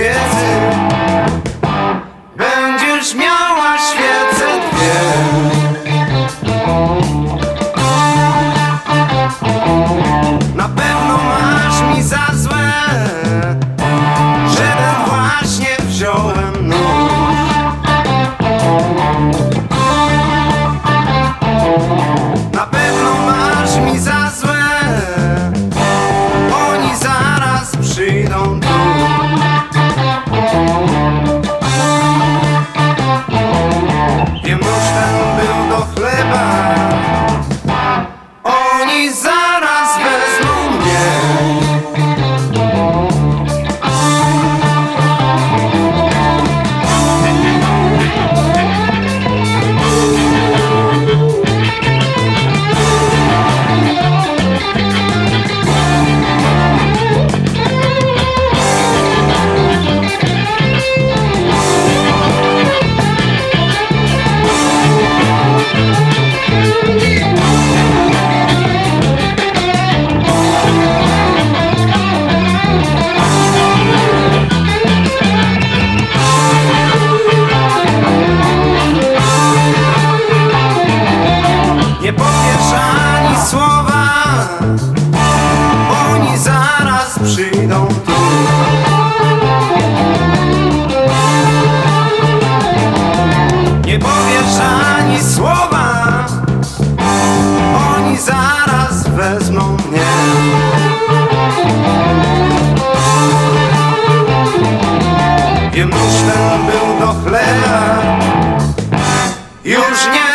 Yes. powiesz ani słowa. Oni zaraz wezmą mnie. Wiem, nóż ten był do chleba. Już nie